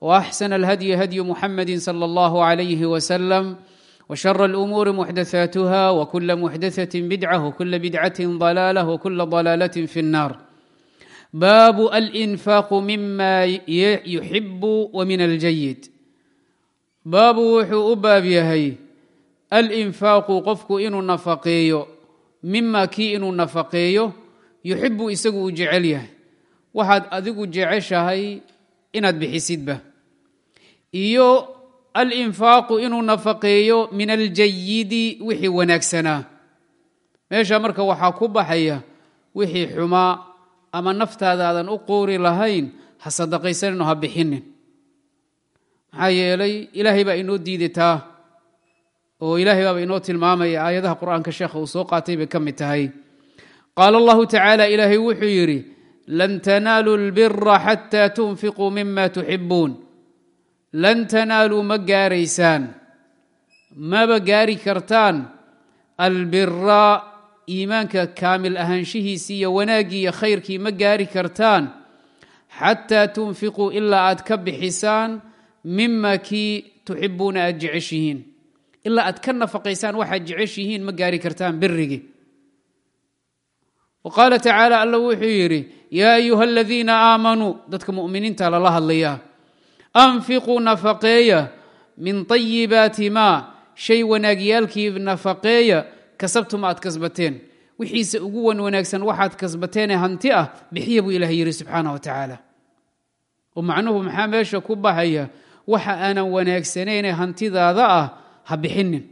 واحسن الهدي هدي محمد صلى الله عليه وسلم وشر الامور محدثاتها وكل محدثه بدعه وكل بدعه ضلاله وكل ضلاله في النار باب الانفاق مما يحب ومن الجيد baabu wuxuu u baab yahay alinfaaqu qofku inuu nafaqeeyo mima kii inuu nafaqeeyo yuxibu isagu uu jecel yahay waxaad adigu jeceshahay inaad bixisidba iyo alinfaaqu inuu nafaqeeyo min aljayidi wixii wanaagsanaa meesha marka waxaa ku baxaya wixii xumaa ama naftaadaadan u quuri lahayn ha sadaqaysanino ha bixinin. Maxaa yeelay ilaahay baa inoo diidataa oo ilaahay baaba inoo tilmaamaya aayadaha qur'aanka sheekha uu soo qaatay bay ka mid tahay. Qaala allahu tacaala ilaahay wuxuu yidhi lan tanaaluu lbira xataa tunfiquu mima tuxibuun lan tanaaluu ma gaaraysaan maba gaari kartaan. Albira iimaanka kaamil ahaanshihiisii iyo wanaaggii iyo khayrkii ma gaari kartaan. Xataa tunfiquu ilaa aad ka bixisaan mima kii tuxibuuna aad jeceshihiin. Ilaa aad ka nafaqaysaan waxaad jeceshihiin ma gaari kartaan birigii wa qaala tacaala alla wuxuu yidhi yaa ayuha aladiina aamanuu dadka mu'miniinta lala hadlayaa anfiquu nafaqeeya min طayibaati maa shay wanaagyaalkii nafaqeeya kasabtum aad kasbateen wixiise ugu wan wanaagsan waxaad kasbateenee hanti ah bixiya buu ilaah yidhi subxaana wa tacaala oo macnuhu maxaa meesha ku baxaya waxa aanan wanaagsanayne hantidaada ah ha bixinin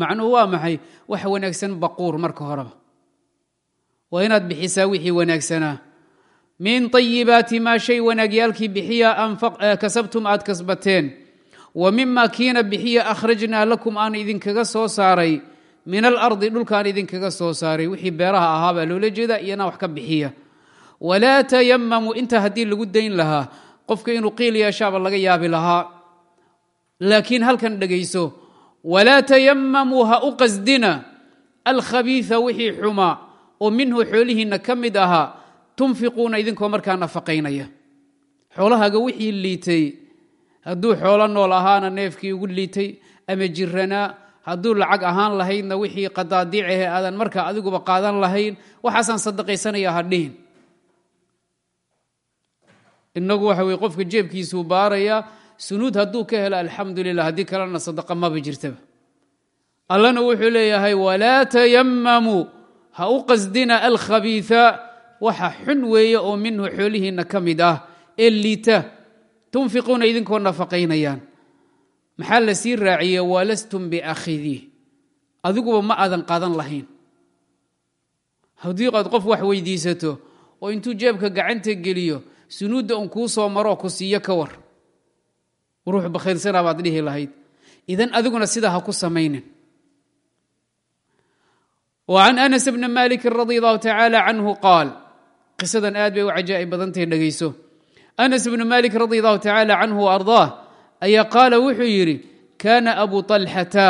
macnuhu waa maxay wax wanaagsan baquur marka horeba waa inaad bixisaa wixii wanaagsanaa min طayibaati maa shay wanaagyaalkii bixiya kasabtum aad kasbateen wa mima kiina bixiya akhrajnaa lakum aan idinkaga soo saaray min alardi dhulkaan idinkaga soo saaray wixii beeraha ahaa baa loola jeeda iyana wax ka bixiya walaa tayamamuu inta haddii lagu dayn lahaa qofka inuu qiil yeeshaaba laga yaabi lahaa laakiin halkan dhegayso walaa tayamamuu ha u qasdina alkhabiia wixii xumaa oo minhu xoolihiinna ka mid ahaa tunfiquuna idinkoo markaa nafaqaynaya. Xoolahaaga wixii liitay hadduu xoolo nool ahaana neefkii ugu liitay ama jiranaa hadduu lacag ahaan lahaydna wixii qadaadiicahe aadan markaa adiguba qaadan lahayn waxaasaan sadaqaysanaya hadhihin inagu waxa weye qofka jeebkiisuu baarayaa sunuud hadduu ka helo alxamdu lilah haddii kalena sadaqa maba jirtaba. Allana wuxuu leeyahay walaa tayamamuu ha u qasdina alkhabiia waxa xun weeye oo minhu xoolihiinna ka mid ah ee liita tunfiquuna idinkoo nafaqaynayaan. Maxaa la sii raaciye walastum biakhidii adiguba ma aadan qaadan lahayn. Haddii aad qof wax weydiisato oo intuu jeebka gacanta geliyo sunuudda un kuu soo maroo ku siiyo ka war. Ruux bakhaylsanaa baad dhihi lahayd. Idan adiguna sidaa ha ku samaynin. Wa can anas bni malikin radi allahu tacaala canhu qaal qisadan aad bay u cajaa'ib badantahay dhegayso anas bnu malik radi allahu tacaala canhu ardaah ayaa qaala wuxuu yidhi kaana abu طalxata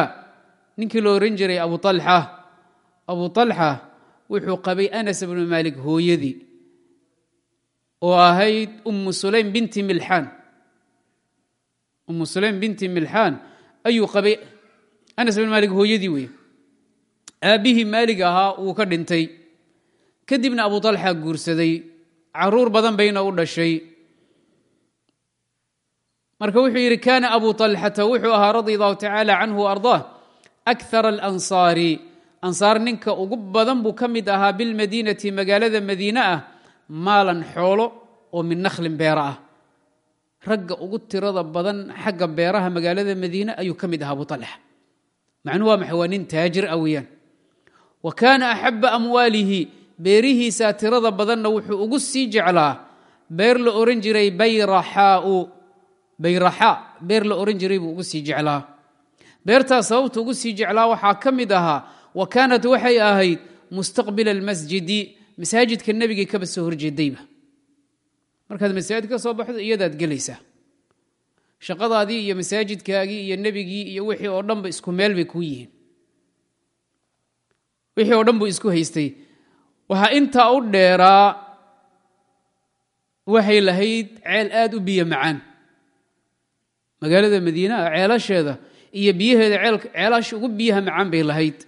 ninkii lo ohan jiray abu alxa abu طalxa wuxuu qabay anas bnu malik hooyadii oo ahayd umu sulaym binti milxaan. Umu sulaym binti milxaan ayuu qabay anas bn malik hooyadii wey aabbihii maalig ahaa wuu ka dhintay kadibna abu طalxa guursaday. Caruur badan bayna u dhashay. Marka wuxuu yidhi kana abu طalxata wuxuu ahaa radi allahu tacaala canhu ardaah akthara alansaari. Ansaar ninka ugu badan buu ka mid ahaa bilmadiinati magaalada madiine ah maalan xoolo oo min nakhlin beera ah. Ragga ugu tirada badan xagga beeraha magaalada madiine ayuu ka mid ahaa abu macnuhu waa maxay? Waa nin taajir ah wa kaana axaba amwaalihi beerihiisaa tirada badanna wuxuu ugu sii jeclaa beer la oran jiray bayraxaau. Bayraxaa beer la oran jiray buu ugu sii jeclaa. Beertaas sababta ugu sii jeclaa waxaa ka mid ahaa wa kaanat waxay ahayd mustaqbila almasjidi masaajidka nebigay kaba soo horjeedayba markaad masaajid ka soo baxdo iyadaad gelaysaa shaqadaadii iyo masaajidkaagii iyo nebigii iyo wixii oo dhanba isku meel bay kuu yihiin. Wixii oo dhan buu isku haystay waxaa intaa u dheeraa waxay lahayd ceel aad u biyo macaan. Magaalada madiinaha ceelasheeda iyo biyaheeda ceelasha ugu biyaha macaan bay lahayd.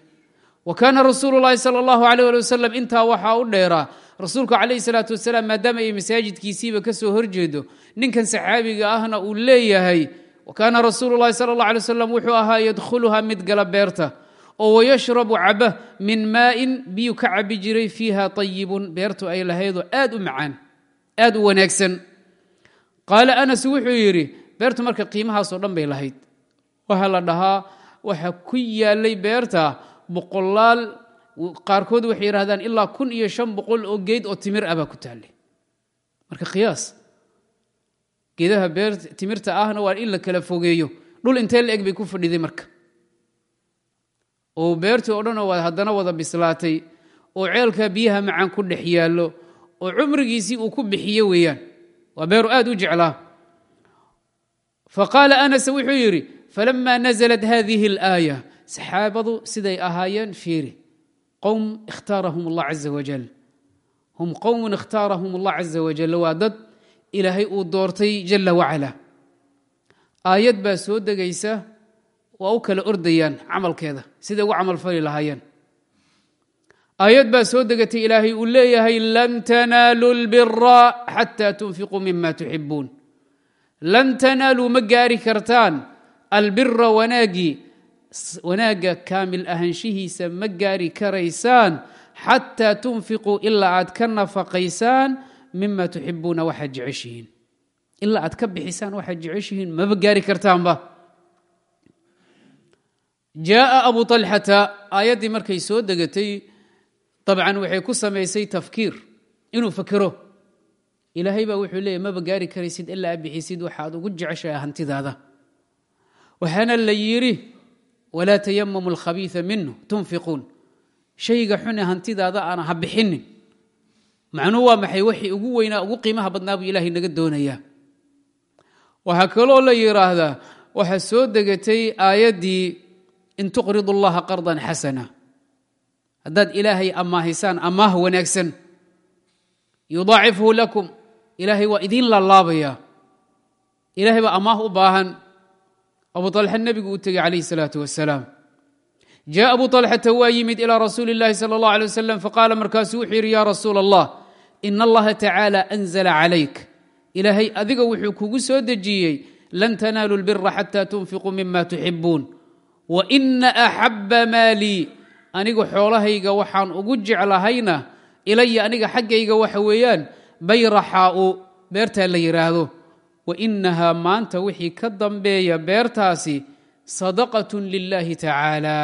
Wa kaana rasuulu llaahi sala allahu aleyh ali wasalam intaa waxaa u dheeraa rasuulku calayhi salaatu wasalaam maadaama ay masaajidkiisiiba ka soo horjeedo ninkan saxaabiga ahna uu leeyahay wa kaana rasuulu llahi sala allah alay wasalam wuxuu ahaa yadkhuluha mid gala beerta oo wayashrabu caba min maa'in biyu ka cabi jiray fiiha tayibun beertu ay lahaydoo aad u macaan aad u wanaagsan. Qaala anas wuxuu yidhi beertu marka qiimahaasoo dhan bay lahayd. Waxaa la dhahaa waxa ku yaalay beerta boqolaal qaarkood waxay yidhahdaan ilaa kun iyo shan boqol oo geed oo timir ah baa ku taallay marka khiyaas geedaha timirta ahna waa in la kala fogeeyo. Dhul intee la eg bay ku fadhiday marka oo beertii oo dhan haddana wada bislaatay oo ceelka biyaha macaan ku dhex yaallo oo cumrigiisii uu ku bixiye weeyaan waa beeru aad u jeclaa faqaala anas wuxuu yidhi falama naزlat hadihi اlaaya saxaabadu siday ahaayeen fiiri qowm ikhtaarahum اllah caza wajal hum qowmun ikhtaarahum اllah caza wajal waa dad ilaahay uu doortay jala wacala aayad baa soo degaysa waa u kala ordayaan camalkeeda siday ugu camalfali lahaayeen. Aayad baa soo degatay ilaahay uu leeyahay lan tanaaluu lbira xataa tunfiquu mima tuxibuun lan tanaaluu ma gaari kartaan albira wanaagii wanaagga kaamil ahanshihiisa ma gaari karaysaan xataa tunfiquu ilaa aad ka nafaqaysaan mima tuxibuuna waxaad jeceshihiin. Ilaa aad ka bixisaan waxaad jeceshihiin maba gaari kartaanba jaaa abu alxata aayaddii markay soo degatay dabcan waxay ku samaysay tafkiir inuu fakero ilaahay baa wuxuu leeyay maba gaari karaysid ilaa bixisid waxaad ugu jeceshahay hantidaada waxaana la yidhi walaa tayamamu alkhabiia minhu tunfiquun. Shayga xune hantidaada aana ha bixinin. Macnuhu waa maxay? Waxay ugu weynaa ugu qiimaha badnaa buu ilaahay naga doonayaa. Waxaa kaloo la yidhaahdaa waxaa soo degatay aayaddii in tuqridu allaha qardan xasana haddaad ilaahay amaahisaan amaah wanaagsan yudaacifhu lakum ilaahay waa idiin laalaabaya ilahay baa amaah u baahan abu alxa nebigu uu tegey calayh salaatu wasalaam jaءa abu طalxata waa yimid ilى rasuuli اllahi salى اllah alيه wasalam faqaala markaasuu wuxuu yidhi ya rasuul allah in allaha tacaala anzla calayk ilaahay adiga wuxuu kugu soo dejiyey lan tanaalu اlbira xata tunfiquu mima tuxibuun waina axaba maalii anigu xoolahayga waxaan ugu jeclahayna ilaya aniga xaggayga waxa weeyaan bayraxaau beertaa la yidhaahdo wainahaa maanta wixii ka dambeeya beertaasi sadaqat lilahi tacaala.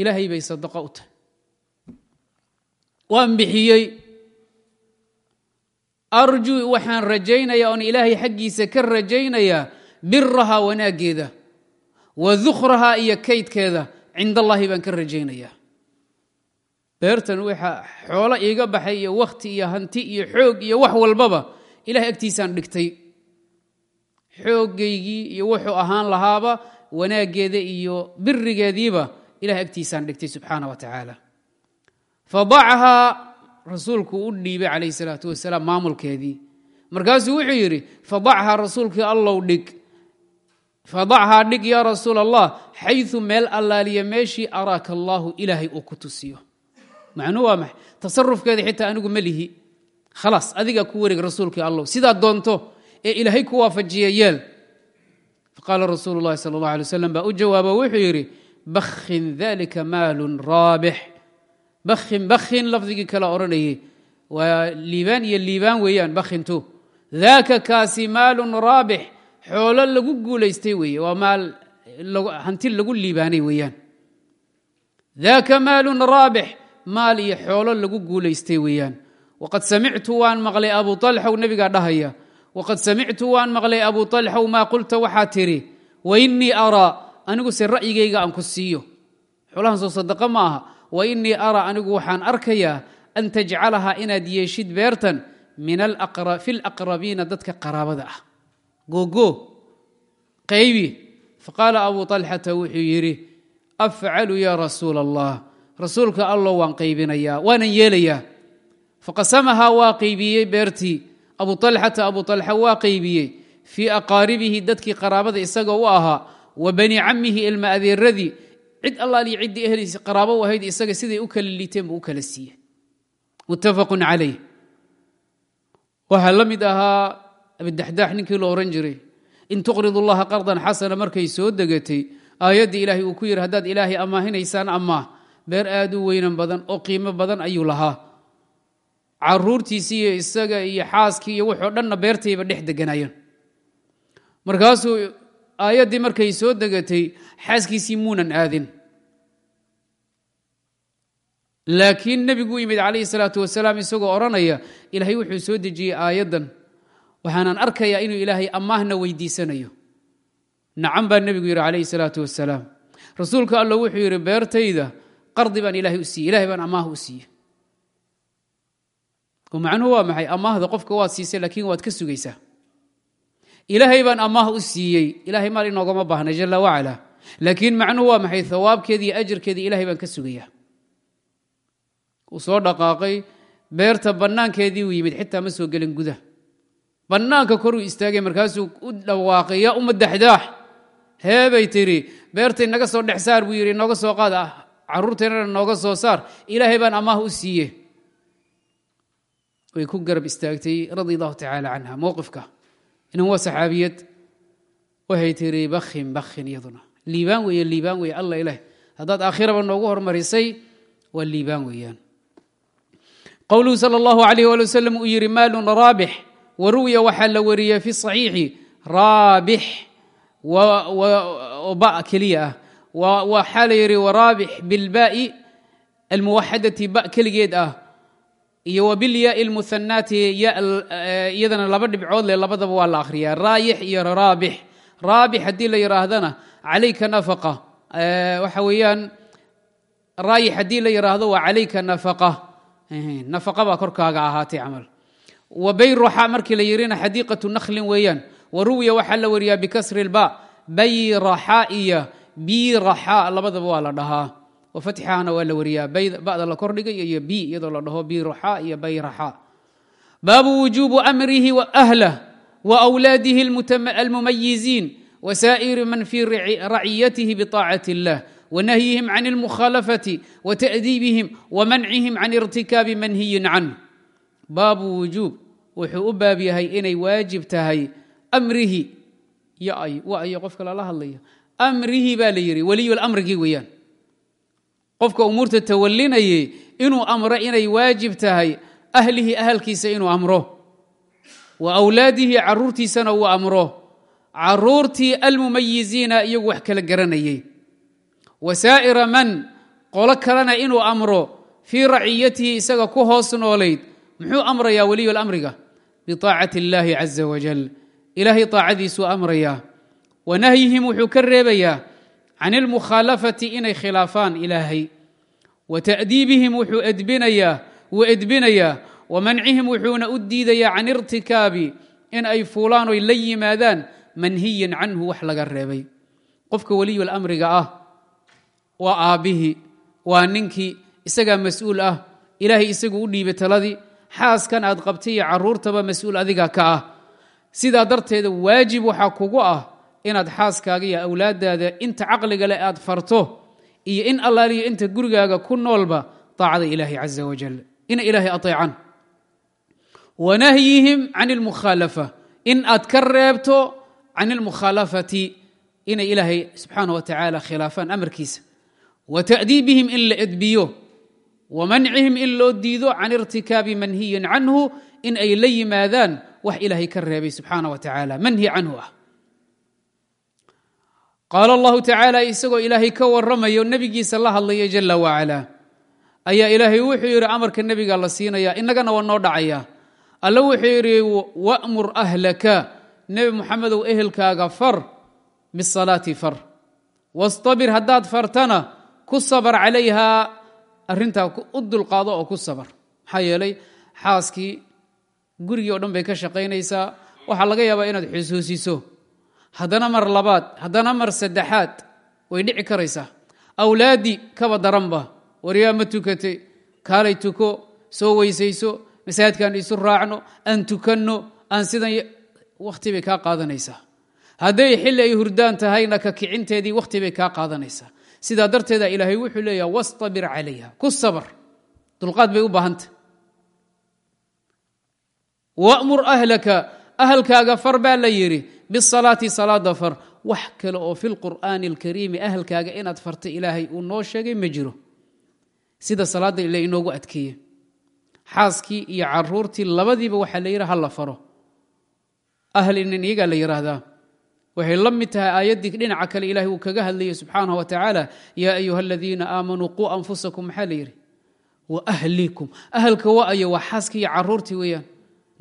Ilaahay bay sadaqa u tahay. Waan bixiyey. Arjuu waxaan rajaynaya oon ilaahay xaggiisa ka rajaynayaa biraha wanaaggeeda wa dukhraha iyo kaydkeeda cind allahi baan ka rajaynayaa. Beertan waxa xoolo iiga baxay iyo wakhti iyo hanti iyo xoog iyo wax walbaba ilahay agtiisaan dhigtay. Xooggaygii iyo wuxuu ahaan lahaaba wanaaggeeda iyo birigeediiba ilahay agtiisaan dhigtay subxaana wa tacaala. Fadacahaa rasuulku u dhiibay calayh salaatu wasalaam maamulkeedii. Markaasuu wuxuu yidhi fadachaa rasuulkii allow dhig fadachaa dhig yaa rasuul allah xayu meel allaaliya meeshii araaka allaahu ilaahay uu ku tusiyo. Macnuu waa maxay tasarufkeeda xitaa anigu ma lihi. Khalaas adigaa ku wareeg rasuulkii allow sidaa doonto ee ilaahay ku waafajiya yeel. Faqaala rasuulu llahi sala allah alay wasalam baa u jawaabo wuxuu yidhi bakhin dalika maalun raabix. Bakhin bakhin lafdigii kala odhanayay. Waa liibaan iyo liibaan weeyaan bakhintu. Daaka kaasi maalun raabix xoolo lagu guulaystay weeye waa maal hanti lagu liibaanay weeyaan. Daaka maalun raabix maal iyo xoolo lagu guulaystay weeyaan. Waqad samictu waan maqlay abu alxow nebigaa dhahaya. Waqad samictu waan maqlay abu alxow maa qulta waxaa tidhi wainii araa anigu se ra'yigayga aan ku siiyo. Xoolahan soo sadaqa ma aha. Wainii araa anigu waxaan arkayaa an tajcalahaa inaad yeeshid beertan fi laqrabiina dadka qaraabada ah gogo qaybi. Faqaala abu alxata wuxuu yidhi afcalu ya rasuul allah rasuulka allo waan qaybinayaa waanan yeelayaa. Faqasamahaa waa qaybiyey beertii abu alxata abu alxa waa qaybiyey. Fii aqaaribihi dadkii qaraabada isaga u ahaa wa bani camihi ilma adeeradii cid allaaliyo ciddii ehliisi qaraabo u ahayd isaga siday u kala liiteen buu u kala siiyey. Muttafaqun calayh. Waxaa la mid abidaxdaax ninkii la ohan jiray. In tuqrid allaha qardan xasana markay soo degatay aayaddii ilaahay uu ku yidhi haddaad ilaahay ammaahinaysaan amaah beer aad u weynan badan oo qiimo badan ayuu lahaa. Caruurtiisii iyo isaga iyo xaaskii iyo wuxoo dhanna beertayba dhex deganayeen markaasuu aayaddii markay soo degatay xaaskiisii muunan aadin. Laakiin nebigu u yimid calayhi salaatu wasalaam isagoo odhanaya ilaahay wuxuu soo dejiyey aayaddan waxaanan arkayaa inuu ilaahay amaahna weydiisanayo. Nacam baa nebigu yidhi calayhi salaatu wasalaam rasuulka alla wuxuu yidhi beertayda qardi baan ilaahay u siiyey ilahay baan amaah u siiyey. Oo macnuhu waa maxay? Amaahda qofka waad siisay laakiin waad ka sugaysaa. Ilaahay baan amaah u siiyey ilahay maal inoogama baahna jala wacala. Laakiin macnuhu waa maxay? Hawaabkeedi iyo ajarkeedii ilahay baan ka sugayaa. Uu soo dhaqaaqay beerta bannaankeedii uu yimid xitaa ma soo gelin guda bannaanka koruu istaagay markaasuu u dhawaaqay yaa uma daxdaax heebay tidhi beertay naga soo dhex saar buu yidhi nooga soo qaad ah nooga soo saar. Ilaahay baan amaah u siiye way ku garab istaagtay radi allahu tacaala canha mowqifka inan waa saxaabiyad. Waxay tiri bakhin bakhin iyaduna. Liibaan weeye liibaan weeye alla ilaah. Haddaad aakhiraba noogu hormarisay waa liibaan weeyaan. Qowluhu sal allahu alayh ali wasalam uu yidhi maalun raabix wa ruwiya waxaa la wariyey fi saxiixi raabix ba keliya ah. Waxaa la yidhi waraabix bilbaai almuwaxadati ba keligeed ah iyo wabilyaai lmuhanaati iyadana laba dhibcood leh labadaba waa la akhriyaa. Raayix iyo raabix. Raabix haddii la yidhaahdana calayka nafaqa waxa weeyaan raayix haddii la yidhaahdo waa calayka nafaqa. Nafaqa baa wa bayruxa markii la yidhina xadiiqatu nakhlin weeyaan wa ruwiya waxaa la wariyaa bikasri lba bayraxa iyo biraxa labadaba waa la dhahaa wafatxahana waa la wariyaa bada la kordhigay iyo bi iyadoo la dhaho biraxa iyo bayraxa baabu wujuubu amrihi waahlah waawlaadihi almumayiziin wasaa'iri man fii raciyatihi biطaacati اllah wnahyihim can اlmukhaalafati wata'diibihim wamancihim can irtikaabi manhiyin canh baabu wujuub. Wuxuu u baab yahay inay waajib tahay yo-ay waayo qofka lala hadlaya amrihi baa la yidhi weliyulamrigii weeyaan. Qofka umuurta tawalinayay inuu amro inay waajib tahay ahlihi ahalkiisa inuu amro. Wa awlaadihi caruurtiisana uu amro. Caruurtii almumayiziina iyagu wax kala garanayay. Wasaa'ira man qolo kalena inuu amro. Fii raciyatihi isaga ku hoos noolayd muxuu amrayaa weliy amriga biaacati اllaahi caza wajal ilaahay aacadiisuu amrayaa. Wa nahyihim wuxuu ka reebayaa can ilmukhaalafati inay khilaafaan ilaahay. Wa ta'diibihim wuxuu edbinayaa wamancihim wuxuuna u diidayaa can irtikaabi in ay fuulaan oy la yimaadaan manhiyan canhu wax laga reebay. Qofka weliyu lamriga ah waa aabbihii waa ninkii isagaa mas'uul ah. Ilaahay isagu u dhiibay taladii xaaskan aad qabtay iyo carruurtaba mas'uul adiga ka ah. Sidaa darteeda waajib waxaa kugu ah inaad xaaskaaga iyo awlaadaada inta caqliga leh aad farto iyo in allaaliyo inta gurigaaga ku noolba taacada ilaahi caza wajal inay ilaahay ateecaan wanahyihim can اlmukhaalafa in aad ka reebto can اlmukhaalafati inay ilaahay subxaana wa tacaala khilaafaan amarkiisa wa ta'diibihim in la edbiyo wa mancihim in loo diido can irtikaabi manhiyin canhu in ay la yimaadaan wax ilaahay ka reebay subxaana wa tacaala manhi canhu ah qaala allahu tacaala isagoo ilaahay ka warramayo nebigiisa la hadlaya jala wacala ayaa ilaahay wuxuu yidhi amarka nebiga la siinaya innagana waa noo dhacaya alle wuxuu yidhi wa'mur ahlaka nebi muxamedow ehelkaaga far bisalaati far wastabir haddaad fartana ku sabar calayhaa arrintaa u dulqaado oo ku sabar. Maxaa yeelay xaaskii gurigii o dhan bay ka shaqaynaysaa. Waxaa laga yaabaa inaad xusuusiso. Haddana mar labaad haddana mar saddexaad way dhici karaysaa. Awlaaddii kaba daranba waryaa ma tukatay? Kaalay tuko soo weysayso masaajidkaan isu raacno aan tukanno aan sidan wakhti bay kaa qaadanaysaa. Hadday xilli ay hurdaan tahayna ka kicinteedii wakhti bay kaa qaadanaysaa sidaa darteeda ilaahay wuxuu leeyaha wastabir calayha. Ku sabar dulqaad bay u baahanta wamur ahlaka. Ahalkaaga far baa la yidhi bisalaati salaada far. Wax kale oo fi lqur'aani alkariimi ahalkaaga inaad farta ilaahay uu noo sheegay ma jiro. Sida salaadda ila inoogu adkeeye xaaskii iyo caruurtii labadiiba waxaa la yidhi ha la faro. Ahlinin iyagaa la yidhaahdaa waxay la mid tahay aayaddii dhinaca kale ilahay uu kaga hadlayay subxaanah wa tacaala yaa ayuha aladiina aamanuu quu anfusakum maxaa la yidhi? Wa ahlikum. Ahalka wa'ayo waa xaaskii iyo caruurtii weeyaan.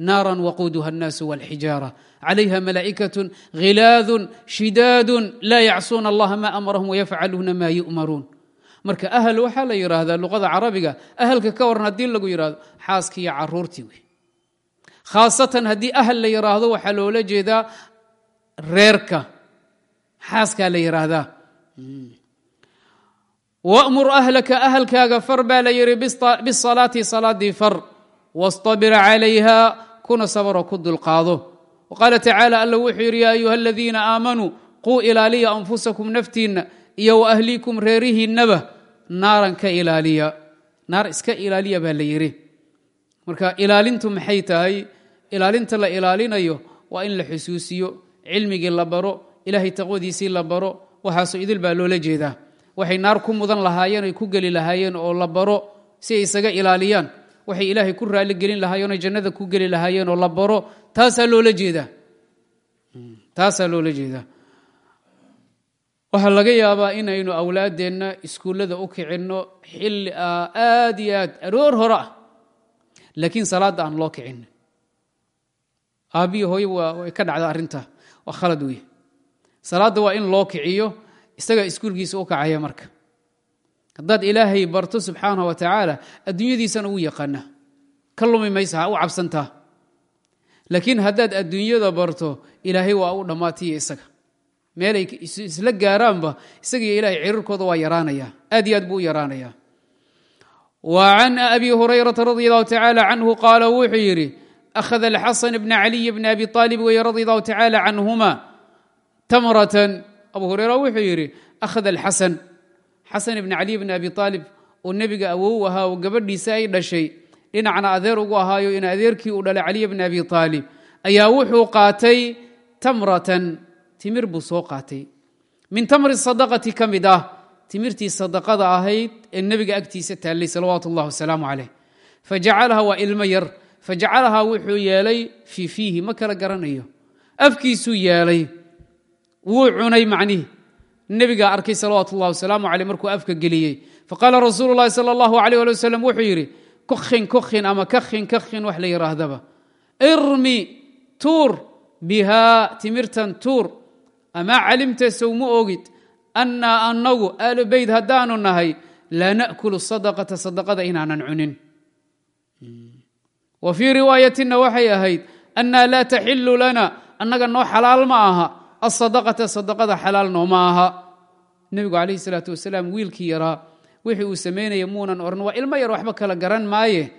Naaran waquuduha annaasu walxijaara. Calayha malaa'ikatun khilaadun shidaadun laa yacsuuna allaha ma amarahum wayafcaluuna maa yu'maruun. Marka ahal waxaa la yidhaahdaa luqada carabiga ahalka ka waran haddii lagu yidhahdo xaaskii iyo caruurtii wey khaasatan haddii ahal la yidhaahdo waxaa loola jeedaa reerka. Xaaskaa la yidhaahdaa wamur ahlaka ahalkaaga far baa la yidhi bisalaati salaadii far wastabir calayha kuna sabaroo ku dulqaado. Qaala tacaala alla wuxuu yidhi yaa ayuha aladiina aamanuu quu ilaaliya anfusakum naftiinna iyo wa ahliikum reerihiinnaba naaran ka ilaaliya. Naar iska ilaaliya baa la yidhi. Marka ilaalintu maxay tahay? Ilaalinta la ilaalinayo waa in la xusuusiyo cilmigii la baro ilaahay taqwadiisii la baro waxaasoo idil baa loola jeedaa. Waxay naar ku mudan lahaayeen ay ku geli lahaayeen oo la baro si ay isaga ilaaliyaan. Waxay ilaahay ku raali gelin lahaayeen oo jannada ku geli lahaayeen oo la baro taasaa loola jeedaa. Taasaa loola jeedaa. Waxaa laga yaabaa inaynu awlaaddeenna iskuullada u kicinno xilli aad iyo aad aroor hore ah. Laakiin salaadda aan loo kicin. Aabbiyi hooye way ka dhacda arrintaa waa khalad wey salaadda waa in loo kiciyo isagaa iskuulkiisa u kacaya marka. Haddaad ilaahay barto subxaanah wa tacaala adduunyadiisana uu yaqaana. Ka lumi maysa u cabsantaa laakiin haddaad adduunyada barto ilaahay waa u dhammaatiya isaga. Meelay isla gaaraanba isagiyo ilahay cirirkooda waa yaraanaya. Aad iyo aad buu u yaraanaya. Wa can abi hurayrata radi allahu tacaala canhu qaala akhada alxasan bna caliy bni abi aalib weye radi allahu tacaala canhuma tamratan abu hureyra wuxuu yidhi akhada alxasan xasan ibni caliy bni abi aalib oo nebiga awow ahaa oo gabadhiisa ay dhashay dhinacna adeer ugu ahaayo in adeerkii uu dhalay caliy bni abi aalib ayaa wuxuu qaatay tamratan timir buu soo qaatay min tamri sadaqati ka mid ah timirtii sadaqada ahayd ee nebiga agtiisa taallay salawaatu ullah wasalaamu yar fajacalahaa wuxuu yeelay fii fiihi ma kala garanayo. Afkiisuu yeelay wuu cunay macnihi. Nebigaa arkay salawaatu ullahi wasalaamu caleyh markuu afka geliyey. Faqaala rasuulu llahi sala allahu aleyh ali wasalam wuxuu yidhi kokhin kokhin ama kakhin kakhin wax la yidhaahdaba. Irmi tuur bihaa timirtan tuur. Amaa calimta sow ma ogid annaa annagu aalu beyt haddaanu nahay laa na'kulu sadaqata sadaqada inaanan cunin wa fii riwaayatina waxay ahayd annaa laa taxilu lana. Annaga noo xalaal ma aha. Asadaqata sadaqada xalaal nooma aha. Nebigu calayhi salaatu wasalaam wiilkii yaraa wixii uu samaynaya muunan odhan waa ilmo yar waxba kala garan maaye.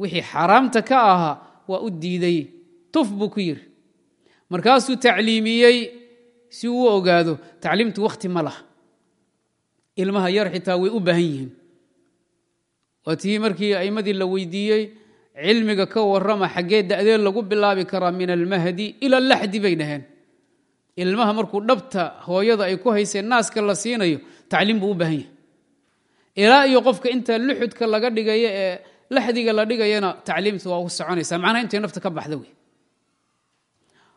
Wixii xaaraamta ka ahaa waa u diiday. Tuf buu ku yidhi. Markaasuu tacliimiyey si uu u ogaado tacliimtu wakhti ma laha. Ilmaha yar la weydiiyey cilmiga ka warrama xaggee da'dee lagu bilaabi karaa min almahdi ila laxdi bay dhaheen. Ilmaha markuu dhabta hooyada ay ku hayseen naaska la siinayo tacliim buu u baahan yahay. Ilaa iyo qofka inta luxudka laga dhigayo ee laxdiga la dhigayana tacliimta waa u soconaysa macnaha intay nafta ka baxda wey.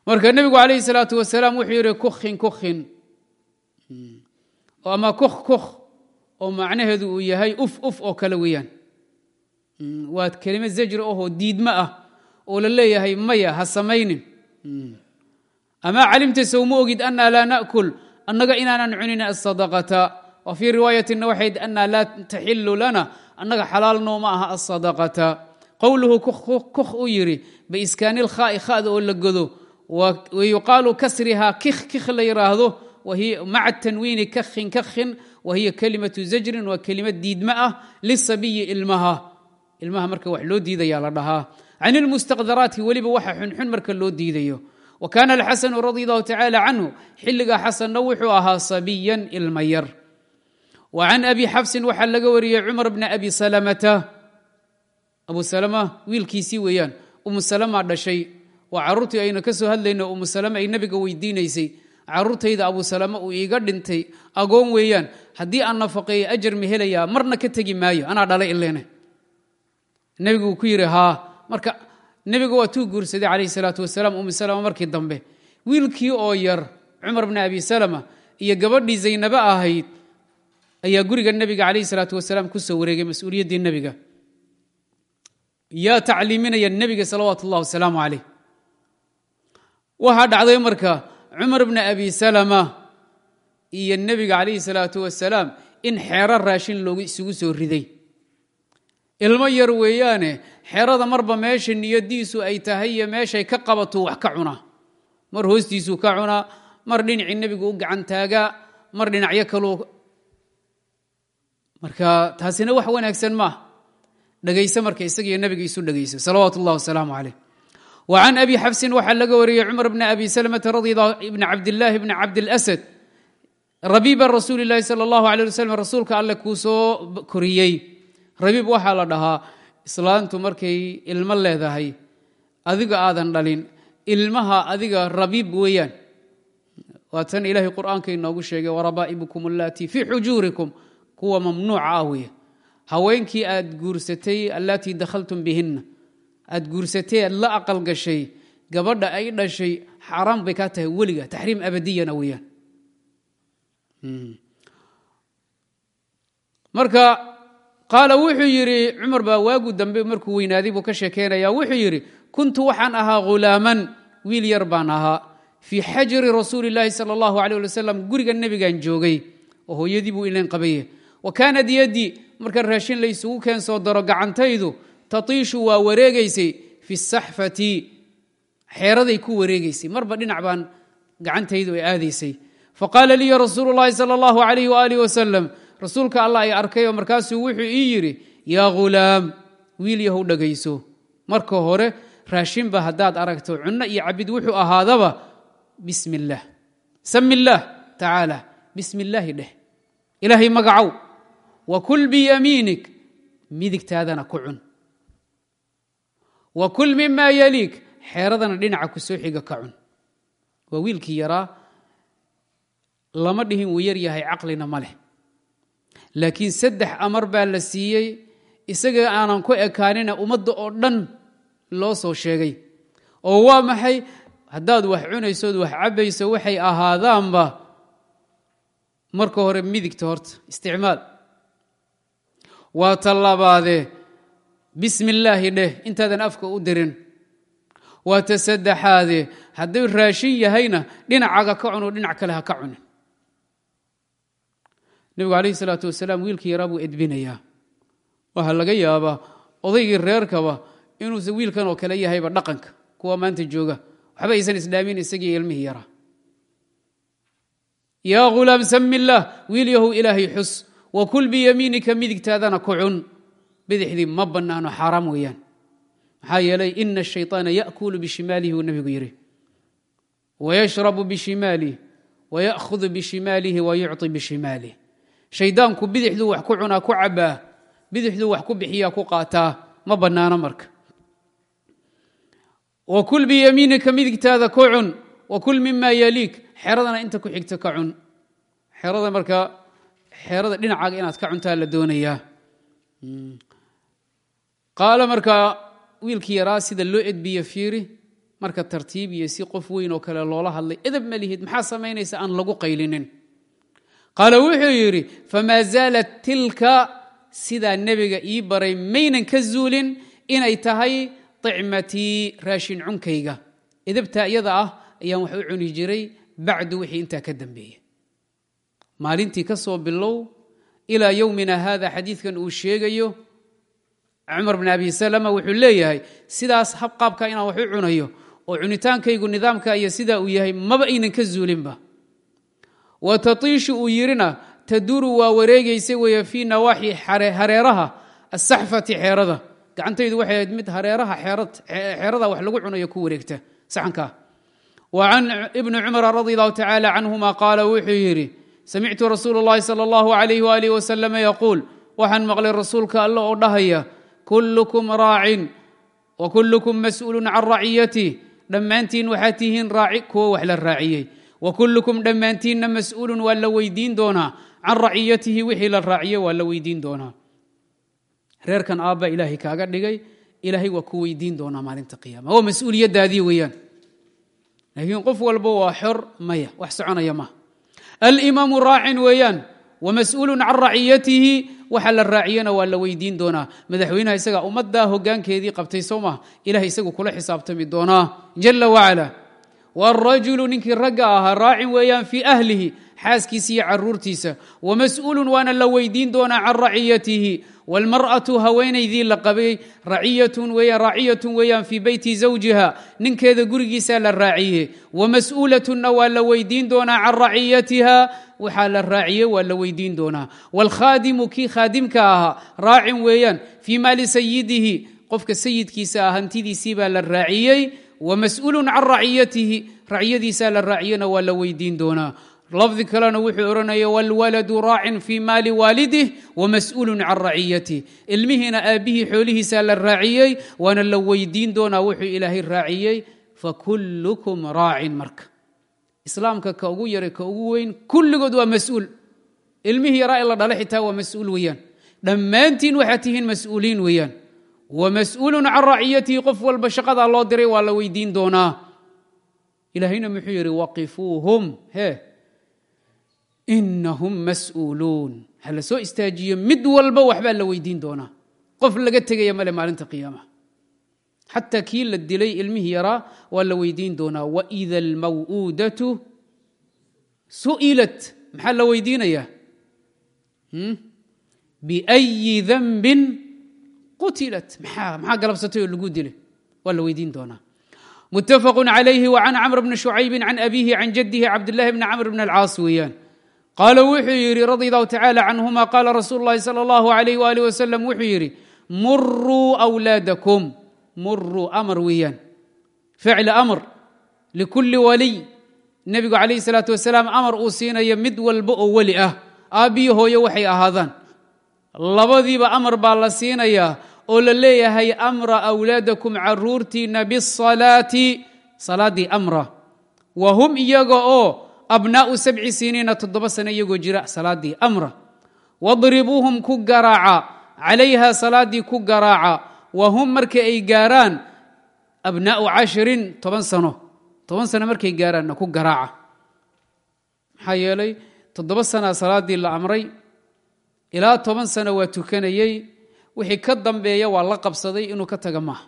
Marka nebigu calayhi salaatu wasalaam wuxuu yidhi kukin kukin ama kuk kuk oo macnaheedu uu yahay uf uf oo kale weeyaan waa kelima zajri ahoo diidmo ah oo la leeyahay maya ha samaynin. Amaa calimta sowma ogid anaa laa nakul annaga inaanan cunin asadaqata wa fii riwaayatina waxay anaa laa taxilu lana annaga xalaal nooma aha asadaqata qowluhu kuk u yidhi biiskaani lkhaa'i khada oo la godo. Wayuqaalu kasrihaa kikh kikh la yidhaahdo maca tanwiini kakhin kakhin wahiya kelimatu zajrin waa kelimad diidma ah. Lisabiyi ilmaha ilmaha marka wax loo diidaya la dhahaa. Can ilmustaqdaraati weliba waxa xunxun marka loo diidayo. Wa kaana alxasanu radi allahu tacaala canhu xilligaa xasanna wuxuu ahaa sabiyan ilma yar. Wa can abi xafsin waxaa laga wariyey cumar bna abi salamata. Abu salama wiilkiisii weeyaan umu salama dhashay. Waa carruurtii ayna ka soo hadlayno umu salama ay nebiga weydiinaysay. Carruurtayda abu salama uu iiga dhintay agoon weeyaan haddii aan nafaqeeyo ajar ma helayaa marna ka tegi maayo anaa dhalay ileene nebigu uu ku yidhi haa marka nebiga waa tuu guursaday calayhi salaatu wasalaam umu salama markii dambe. Wiilkii oo yar cumar bna abi salama iyo gabadhii zaynabe ahayd ayaa guriga nebiga calayhi salaatu wasalaam ku soo wareegay mas'uuliyaddii nebiga. Yaa tacliiminaya nebiga salawaatu wasalaamu calayh. Waxaa dhacday marka cumar bna abi salama iyo nebiga calayhi salaatu wasalaam in xeero raashin loogu isugu soo riday ilmo yar weeyaane xerada marba meesha niyadiisu ay tahay iyo meeshay ka qabato wax ka cunaa mar hoostiisuu ka cunaa mar dhinacii nebigu u gacan taagaa mar dhinacyo kaluu marka taasina wax wanaagsan maaha dhegayse marka isagiyo nebiga isu dhegayso salawaatu ullah wasalaamu calayh. Wa can abi xafsin waxaa laga wariyey cumar bna abi salmata bna cabdillaahi bna cabdilasad rabiiba rasuuli illaahi sala allahu alay wasalam rasuulka alle kuu soo koriyey rabiib waxaa la dhahaa islaantu markay ilmo leedahay adiga aadan dhalin. Ilmaha adiga rabiib weeyaan. Waa tan ilaahay qur'aanka inoogu sheegay warabaa'ibukum allaatii fii xujuurikum kuwa mamnuuca ah weeye. Haweenkii aad guursatay allaatii dakhaltum bihinna. Aad guursatay aad la aqal gashay gabadha ay dhashay xaaraan bay kaa tahay weliga taxriim abadiyana weeyaan. Marka qaala wuxuu yidhi cumar baa waagu dambe markuu weynaaday buu ka sheekeynaya wuxuu yidhi kuntu waxaan ahaa hulaaman wiil yar baan ahaa. Fii xajri rasuuli allahu aleyh ali wasalam guriga nebigan joogay. Oo hooyadii buu ilan qabaye wa kaanad yaddii marka raashin la ysugu keen soo daro gacantaydu tatiishu waa wareegaysay fi saxfati. Xeeraday ku wareegaysay. Marba dhinac baan gacantaydu ay aadaysay. Faqaala liya rasuulu llahi sala allahu alayh waaalih wasalam rasuulka allah ay arkay oo markaasuu wuxuu ii yidhi yaa ghulaam wiil yahow dhegayso marka hore raashinba haddaad aragto. Cunno iyo cabid wuxuu ahaadaba bismi illaah sami illaah tacaala bismi illaahi dheh. Ilaahay magacow wa kul biyamiinik midigtaadana ku cun. Wa kul mimaa yaliik xeeradana dhinaca ku soo xiga ka cun. Waa wiilkii yaraa lama dhihin wuu yar yahay caqlina ma leh laakiin saddex amar baa la siiyey isaga aanan ku ekaanina ummadda oo dhan loo soo sheegay. Oo waa maxay? Haddaad wax cunaysood wax cabbayso waxay ahaadaanba marka hore midigta horta isticmaal. Waa tallabaadee bismi illaahi dheh intaadan afka u dirin. Waa ta saddexaadee hadduu raashin yahayna dhinacaga ka cunoo dhinac kale ha ka cunin nebigu calayhi salaatu wasalaam wiilkii yaraa buu edbinayaa waxaa laga yaabaa odaygii reerkaba inuusa wiilkan oo kale yahayba dhaqanka kuwa maanta jooga waxba aysan isdhaamin isagii ilmihii yaraa yaa ghulaam sami illaah wiil yahow ilaahay xus wa kul biyamiinika midigtaadana ku cun bidixdii ma bannaano xaaraam weeyaan maxaa yeelay ina ashayطaana yaأkulu bishimaalihi wuu nebigu yidhi wayashrabu bishimaalih waya'hudu bishimaalihi wayucطi bishimaalih shaydaanku bidixduu wax ku cunaa ku cabaa bidixduu wax ku bixiyaa ku qaataa ma bannaano marka. Wa kul biyamiinika midigtaada ku cun wa kul mima yaliik. Xeradana inta ku xigta ka cun. Xerada marka xeerada dhinacaaga inaad ka cuntaa la doonayaa qaala markaa wiilkii yaraa sida loo edbiye fiiri marka tartiib iyo si qof weyn oo kale loola hadlay edab ma lihid maxaa samaynaysa aan lagu qaylinin qaala wuxuu yidhi famaa zaalat tilka? Sidaa nebiga ii baray maynan ka zuulin inay tahay icmatii raashin cunkayga. Edabtaa iyada ah ayaan wax u cuni jiray bacdu wixii intaa ka dambeeya maalintii ka soo bilow ilaa yowmina haada xadiidkan uu sheegayo cumar bn abi salama wuxuu leeyahay sidaas habqaabka inaan wax u cunayo oo cunitaankaygu nidaamka iyo sidaa uu yahay maba aynan ka zuulinba wa tatiishu uu yidhina taduru waa wareegaysa weeye fii nawaaxi hareeraha asaxfati xeerada gacantaydu waxay ahayd mid hareeraha xeerada wax lagu cunayo ku wareegta saxankaa wa can ibni cumara radi allahu tacaala canhuma qaala wuxuu yidhi samictu rasuulu اllahi salى اllahu alayh walih wasalama yaquul waxaan maqlay rasuulka alle oo dhahaya kullukum raacin wa kullukum mas'uulu can raciyatih dhammaantiin waxaad tihiin raaci kuwo wax la raaciyey wa kullukum dhammaantiinna mas'uulun waa la weydiin doonaa can raciyatihi wixii la raaciye waa la weydiin doonaa reerkan aabba ilaahay kaaga dhigay ilaahay waa ku weydiin doonaa maalinta qiyaama. Waa mas'uuliyaddaadii weeyaan. Laakiin qof walba waa xor maya wax soconaya maha alimaamu raacin weeyaan. Wa mas'uulun can raciyatihi waxa la raaciyana waa la weydiin doonaa madaxweynaha isaga ummaddaa hoggaankeedii qabtay soo maha ilahay isagu kula xisaabtami doonaa. Jala wacala wاrajulu ninkii ragga ahaa raacin weeyaan fii ahlihi xaaskiisa iyo caruurtiisa wamas'uulun waana la weydiin doonaa can raciyatihi wاlmarأaةu haweenaydii la qabay raaciyatun weeyaan fii beyti zawjiha ninkeeda gurigiisaa la raaciye wamas'uulatunna waa la weydiin doonaa can raciyatiha waxaa la raaciye waa la weydiin doonaa wاlkhaadimu kii khaadimka ahaa raacin weeyaan fii maali sayidihi qofka sayidkiisa ah hantidiisii baa la raaciyey wamas'uulun can raciyatihi. Raciyadiisaa la raaciyena waa la weydiin doonaa. Lafdi kalena wuxuu odhanaya wاlwaladu raacin fii maali waalidih wamas'uulun can raciyatih ilmihiina aabbihii xoolihiisaa la raaciyey waana la weydiin doonaa wuxuu ilaahay raaciyey fakullukum raacin marka. Islaamka ka ugu yaray ka ugu weyn kulligood waa mas'uul. Ilmihii yaraa in dhale xitaa waa mas'uul weeyaan. Dhammaantiin waxaad tihiin mas'uuliin weeyaan wamas'uulun can raciyatihi qof walba shaqadaa loo diray waa la weydiin doonaa. Ilaahayna muxuu yidhi waqifuuhum he inahum mas'uuluun ha la soo istaajiyo mid walba waxbaa la weydiin doonaa. Qof laga tegaya male maalinta qiyaamaha xataa kii la dilay ilmihii yaraa waa la weydiin doonaa. Waida almaw'uudatu su'ilat maxaa la weydiinayaa? Biأyi danbin qutilat maxaa galabsatay oo lagu dilay waa la weydiin doonaa muttafaqu calayhi wa can camr bni shucaybin can abiihi can jaddihi cabdillahi bni camr bni alcaas weeyaan qaala wuxuu yidhi radia allahu tacaala canhuma qaala rasuulu llahi sala allahu alayh waali wasalam wuxuu yidhi muruu wlaadakum muruu amar weeyaan ficli amar likulli waliy nebigu calayhi salaatu wasalaam amar uu siinayo mid walba oo weli ah aabbiyo hooyo waxay ahaadaan labadiiba amar baa la siinayaa oo la leeyahay amra awlaadakum caruurtiina bisalaati salaaddii amra. Wa hum iyaga oo abnaa'u sabci siniina toddoba sano iyagoo jira salaaddii amra. Wadribuuhum ku garaaca calayha salaaddii ku garaaca. Wa hum marka ay gaaraan abnaa'u cashirin toban sano. Toban sano markay gaaraanna ku garaaca. Maxaa yeelay toddoba sanaa salaaddii la amray ilaa toban sano waa tukanayey wixii ka dambeeya waa la qabsaday inuu ka taga maaha.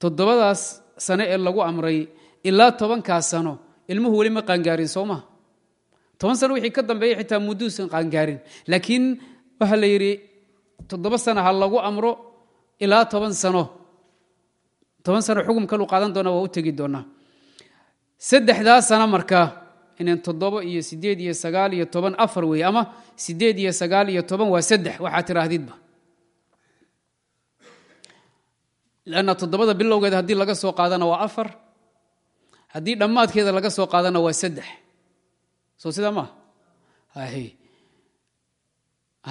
Toddobadaas sano ee lagu amray ilaa tobankaas sano ilmuhu weli ma qaangaarin soo maha. Toban sano wixii ka dambeeya xitaa mudduusan qaangaarin. Laakiin waxaa la yidhi toddoba sano ha lagu amro ilaa toban sano. Toban sano xugum kalu qaadan doona waa u tegi doonaa. Saddexdaas sano markaa inan toddoba iyo sideed iyo sagaal iyo toban afar weeye ama sideed iyo sagaal iyo toban waa saddex waxaa tiraahdidba lanna toddobada bilowgeeda haddii laga soo qaadana waa afar haddii dhammaadkeeda laga soo qaadana waa saddex. Soo sidaa maaha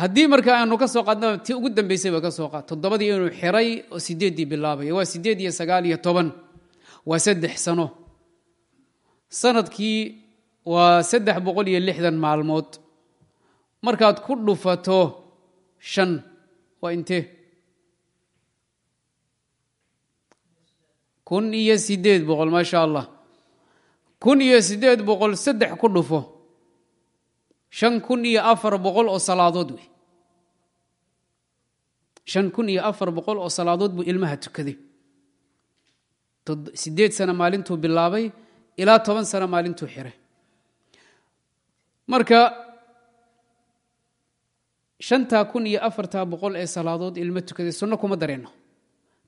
haddii marka aanu ka soo qaadna ti ugu dambeysay ba ka soo qaad toddobadii inuu xiray oo sideeddii bilaabaya waa sideed iyo sagaal iyo toban waa saddex sano. Sanadkii waa saddex boqol iyo lixdan maalmood. Markaad ku dhufato shan waa intee? Kun iyo sideed boqol maasha allah. Kun iyo sideed boqol saddex ku dhufo. Shan kun iyo afar boqol oo salaadood wey. Shan kun iyo afar boqol oo salaadood buu ilmaha tukaday. Sideed sano maalintuu bilaabay ilaa toban sano maalintuu xiray marka shantaa kun iyo afartaa boqol ee salaadood ilmo tukaday sunno kuma dareenno.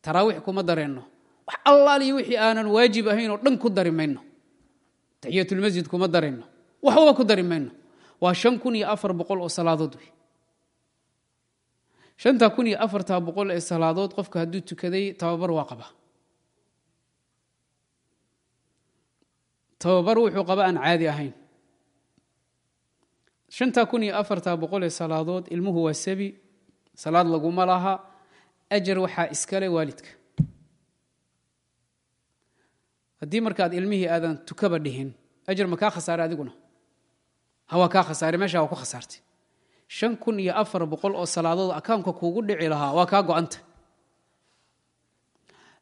Taraawiix kuma dareenno. Wax allaaliyo wixii aanan waajib ahayn oo dhan ku dari mayno. Taxiyatulmasjid kuma darayno waxbaba ku dari mayno. Waa shan kun iyo afar boqol oo salaadood wey. Shantaa kun iyo afartaa boqol ee salaadood qofka hadduu tukaday tababar waa qaba tababar wuxuu qaba aan caadi ahayn shantaa kun iyo afartaa boqol ee salaadood ilmuhu waa sabi salaad laguma laha ajar waxaa iskale waalidka haddii markaad ilmihii aadan tukaba dhihin ajar ma kaa khasaare adiguna hawaa kaa khasaare meeshaa waa ku khasaartay shan kun iyo afar boqol oo salaadood akaamka kuugu dhici lahaa waa kaa go-anta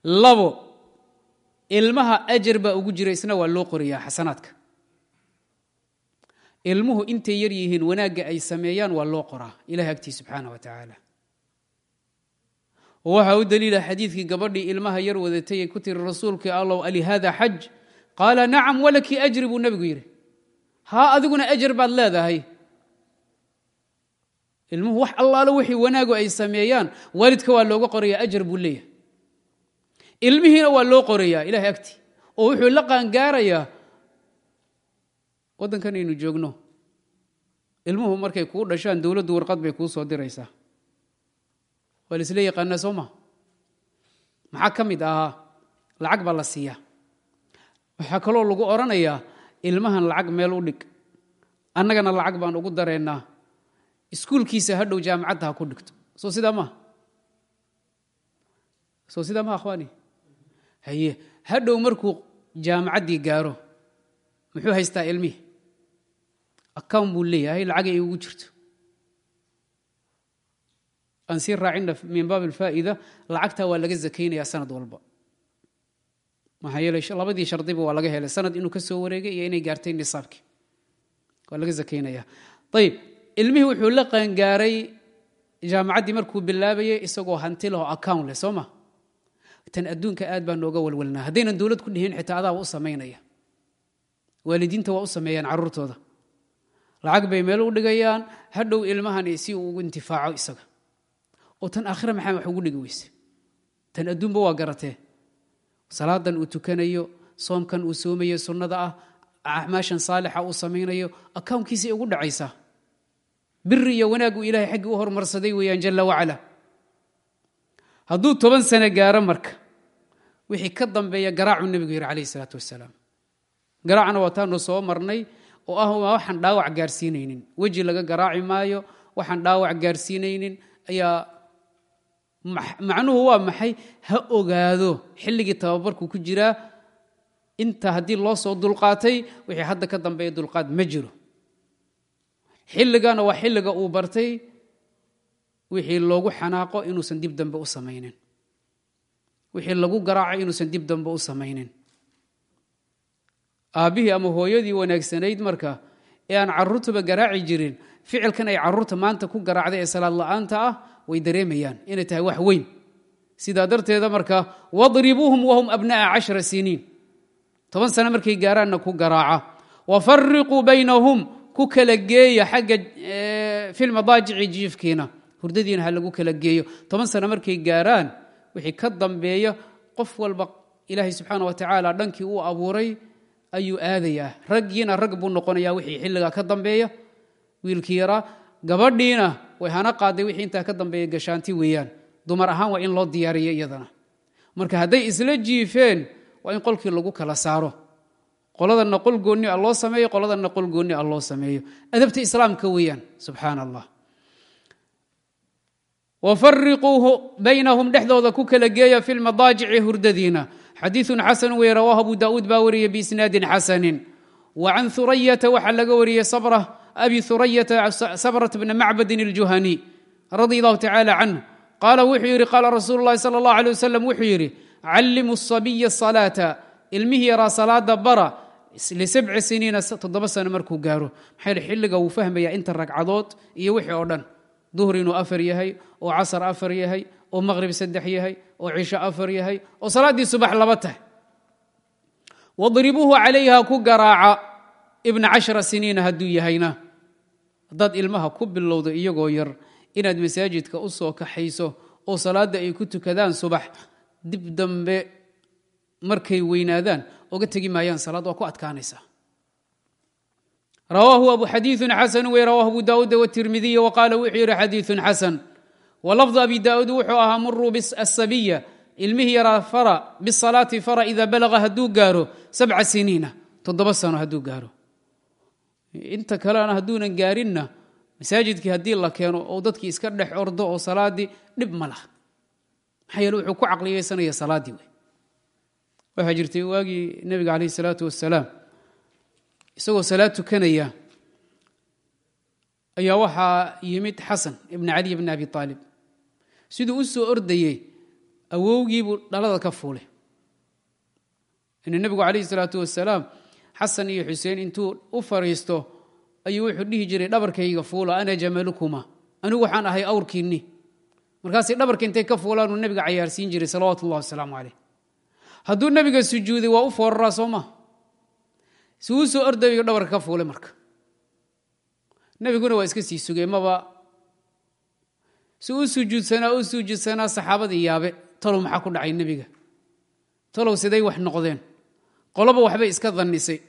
labo ilmaha ajar baa ugu jira isna waa loo qorayaa xasanaadka ilmuhu intay yar yihiin wanaagga ay sameeyaan waa loo qoraa. Ilahi agtii subxaana wa tacaala. Waxaa u daliila xadiidkii gabadhii ilmaha yar wadatay ay ku tiri rasuulkii allow alihada xaj? Qaala nacam walakii ajri buu nebigu yidhi. Haa adiguna ajar baad leedahay. Ilmuhu wax allaalo wixii wanaagu ay sameeyaan waalidka waa looga qorayaa ajar buu leeyahay. Ilmihiina waa loo qorayaa ilahay agtii. Oo wuxuu la qaangaarayaa waddankan aynu joogno. Ilmuhu markay kuu dhashaan dowladdu warqad bay kuu soo diraysaa. Waa laisla yaqaanaa soo ma? Maxaa ka mid ahaa? Lacag baa la siiyaa waxaa kaloo lagu odhanayaa ilmahan lacag meel u dhig. Annagana lacag baan ugu dareennaa. Iskuulkiisa hadhow jaamacadda ha ku dhigto. Soo sidaa maha soo sidaa maha akhwaani? Haye hadhow markuu jaamacaddii gaaro muxuu haystaa ilmihii account buu leeyahay lacag ay ugu jirto. Aan sii raacina min baab alfaa'ida lacagtaa waa laga zakaynayaa sanad walba. Maxaa yeeley labadii shardiba waa laga helay. Sanad inuu ka wareegay iyo inay gaartay nisaabkii. Waa laga zakaynayaa. Ayib ilmihii wuxuu la qaangaaray jaamacaddii markuu bilaabayay isagoo hanti leh oo account leh soo ma? Tan adduunka aad baa nooga walwalnaa. Haddaynan dowlad ku dhihin xitaa adaaba u samaynaya waalidiinta waa u sameeyaan carruurtooda lacag bay meel u dhigayaan hadhow ilmahani si uu ugu intifaaco isaga. Oo tan aakhira maxaa wax ugu dhigi weyse tan adduunba waa garatee. Salaadan uu tukanayo soomkan uu soomayo sunnada ah acmaashan saalixa uu samaynayo akawnkiisay ugu dhacaysaa biri iyo wanaaguu ilahay xaggii u hormarsaday weeyaan jalla wacala. Hadduu toban sano gaaro marka wixii ka dambeeya garaacuu nebigu yidhi calayh isalaatu wasalaam. Garaacna waa taanu soo marnay oo ah waxaan dhaawac gaarsiinaynin. Weji laga garaaci maayo waxaan dhaawac gaarsiinaynin. Ayaa macnuhu waa maxay? Ha ogaado. Xilligii tababarku ku jiraa inta haddii loo soo dulqaatay wixii hadda ka dambeeya dulqaad ma jiro. Xilligana waa xilliga uu bartay wixii loogu xanaaqo inuusan dib dambe u samaynin. Wixii lagu garaaco inuusan dib dambe u samaynin aabbihii ama hooyadii wanaagsanayd marka ee aan carruurtuba garaaci jirin ficilkan ay carruurta maanta ku garaacday ee salaad la'aanta ah way dareemayaan inay tahay wax weyn. Sidaa darteeda marka wadribuuhum wahum abna'a cashara siniin toban sano markay gaaraanna ku garaaca. Wafariquu baynahum ku kala geeya xagga filmadaajici jiifkiina. Hurdadiina ha lagu kala geeyo. Toban sano markay gaaraan wixii ka dambeeya qof walba ilaahay subxaana wa tacaala dhankii uu abuuray ayuu aadayaa. Raggiina rag buu noqonayaa wixii xilligaa ka dambeeya. Wiilkii yaraa gabadhiina way hana qaaday wixii intaa ka dambeeya gashaanti weeyaan. Dumar ahaan waa in loo diyaariyo iyadana. Marka hadday isla jiifeen waa in qolkii lagu kala saaro. Qoladanna qol goonni a loo sameeyo qoladanna qol goonni a loo sameeyo. Adabta islaamka weeyaan subxaana allah wafariquuhu baynahum dhexdooda ku kala geeya fi lmadaajici hurdadiina xadiiثun xasan weye rawaahu abu daauud baa wariyey biisnaadin xasanin wa can hurayata waxaa laga wariyey sabrة abi hurayata sabrat bna macbadin اljuhani radi allahu tacala canhu qaala wuxuu yidhi qaala rasuulu llahi sala اllah alيه wasalam wuxuu yidhi callimu الsabiya salaata ilmihii yaraa salaada bara lisabci siniina toddoba sano markuu gaaro maxaa yidhi xilliga wuu fahmayaa inta ragcadood iyo wixii oo dhan duhr inuu afar yahay oo casar afar yahay oo maqrib saddex yahay oo cisho afar yahay oo salaaddii subax laba tahay. Wadribuuhu calayha ku garaaca ibna cashara siniina hadduu yahayna. Haddaad ilmaha ku bilowdo iyagoo yar inaad masaajidka u soo kaxayso oo salaadda ay ku tukadaan subax dib dambe markay weynaadaan oga tegi maayaan salaad waa ku adkaanaysaa. Rawaahu abu xadiiثun xasanu wey rawahu abu daauud wtirmidiy waqaala wuxuu yidhi xadiiثun xasan walafظ abi daauud wuxuu ahaa muruu asabiya ilmihii yaraa fara bisalaati fara ida balaga hadduu gaaro sabca siniina toddoba sano hadduu gaaro. Inta kalena hadduunan gaarinna masaajidkii haddii la keeno oo dadkii iska dhex ordo oo salaadii dhib ma laha. Maxaa yeele wuxuu ku caqliyeysanaya salaaddii wey waxaa jirtay waagii nebiga calayh isalaatu wasalaam isagoo salaad tukanaya ayaa waxaa yimid xasan siduu u soo ordayey awowgiibuu dhalada ka fuulay. Inu nebigu calayh isalaatu wasalaam xasan iyo xuseen intuu u fariisto ayuu wuxuu dhihi jiray dhabarkayga fuula ana jamalukuma anigu waxaan ahay awrkiinni markaasay dhabarka intay ka fuulaanuu nebiga cayaarsiin jiray salawaatu ullahi wasalaamu caleyh hadduu nebiga sujuuday waa u fooraraa soo maa soo ordayo dhabarka ka fuulay marka. Nebiguna waa iska sii sugay maba si u sujuudsanaa u sujuudsanaa saxaabadii yaabe talow maxaa ku dhacay nebiga? Talow siday wax noqdeen. Qoloba waxbay iska dannisay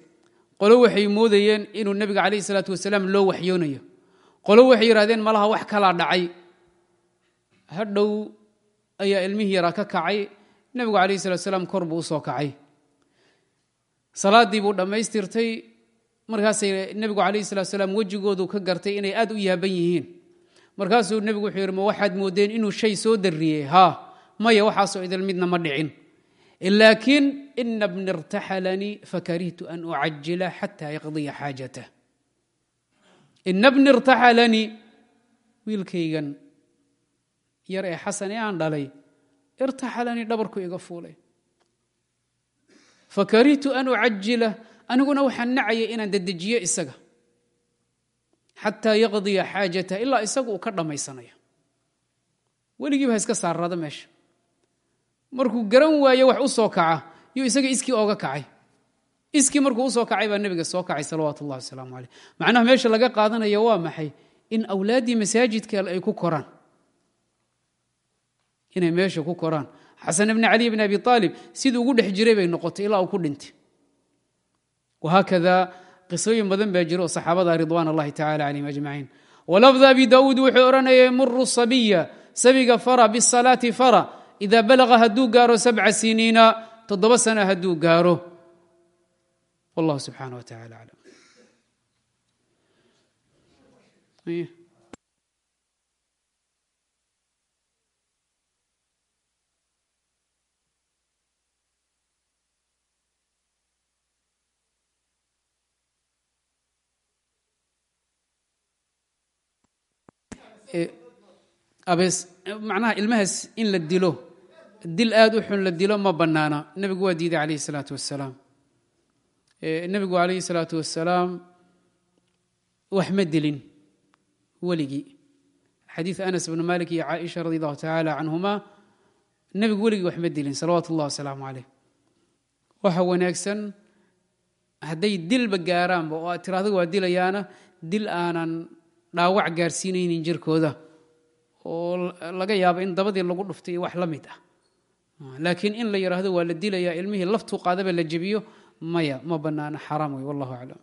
qolo waxay moodayeen inuu nebiga calayh isalaatu wasalaam loo waxyoonayo. Qolo waxay yidhahdeen malaha wax kalaa dhacay. Hadhow ayaa ilmihii yaraa ka kacay. Nebigu calayh salatu salaam kor buu u soo kacay. Salaaddii buu dhammaystirtay. Markaasay nebigu calayh salatu salaam wejigoodu ka gartay inay aad u yaaban yihiin markaasuu nebigu wuxuu yidhi ma waxaad moodeen inuu shay soo darriyey? Haa maya waxaasoo idil midna ma dhicin. Laakiin ina bni irtaxalanii fakarihtu an ucajila xata yaqdiya xaajatah ina bni irtaxalanii wiilkaygan yar ee xasan ee aan dhalay irtaxalanii dhabarku iga fuulay. Fakarihtu an ucajila aniguna waxaan nacayay inaan dedejiyo isaga xataa yaqdiya xaajatah ilaa isagu uu ka dhammaysanaya weligiiba iska saarrada meesha markuu garan waaye wax u soo kaca yuu isaga iskii ooga kacay iskii markuu u soo kacay baa nebiga soo kacay salawaatu ullahi wasalaamu caleyh macnaha meesha laga qaadanaya waa maxay in awlaaddii masaajidka ay ku koraan inay meesha ku koraan xasan ibni cali bni abi aalib siduu ugu dhex jiray bay noqotay ilaa uu ku dhintay wahaakada qisooyin badan baa jira oo saxaabada ridwaan allahi tacala calayhim ajmaciin. Walafd abi daauud wuxuu odhanayay muru sabiya sabiga fara bisalaati fara ida balaga hadduu gaaro sabca siniina toddoba sana hadduu gaaro. Wallahu subxaana wa tacala aclam macnaha ilmahaas in la dilo. Dil aad u xun la dilo ma bannaana. Nebigu waa diiday calayhi salaatu wasalaam nebigu calayhi salaatu wasalaam wax ma dilin weligii. Xadiid anas bnu malik iyo caaisha radi allahu tacaala canhuma nebigu weligii wax ma dilin salawaatu wasalaamu caleyh waxa wanaagsan hadday dilba gaaraanba oo aad waa dilayaana dil aanan dhaawac gaarsiinaynin jirkooda. Oo laga yaabo in dabadii lagu dhuftay iyo wax la mid ah. Laakiin in la yidhaahdo waa la dilayaa ilmihii laftuu qaadaba la jebiyo maya ma banaana xaraam wey wallahu aclam.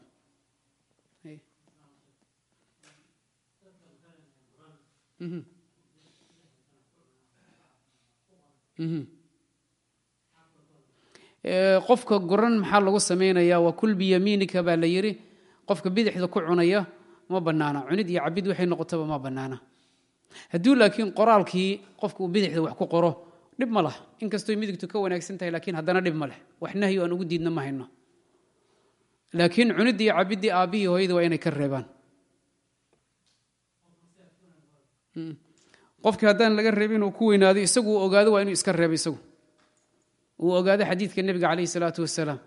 Qofka goran maxaa lagu samaynayaa waa kul biyamiinika baa la yidhi. Qofka bidixda ku cunaya ma banaana. Cunid iyo cabid waxay noqotaba ma banaana. Hadduu laakiin qoraalkii qofkuu bidixda wax ku qoro dhib ma lah inkastoy midigtu ka wanaagsan tahay laakiin haddana dhib ma leh. Wax nahyo aan ugu diidna ma hayno. Laakiin cuniddi iyo cabidii aabbihii waa inay ka reebaan. Hmm. Qofkii haddaan laga reebin uu ku weynaado isagu uu ogaado waa inuu iska reebo isagu. Uu ogaado xadiidka nebiga calayhi salaatu wasalaam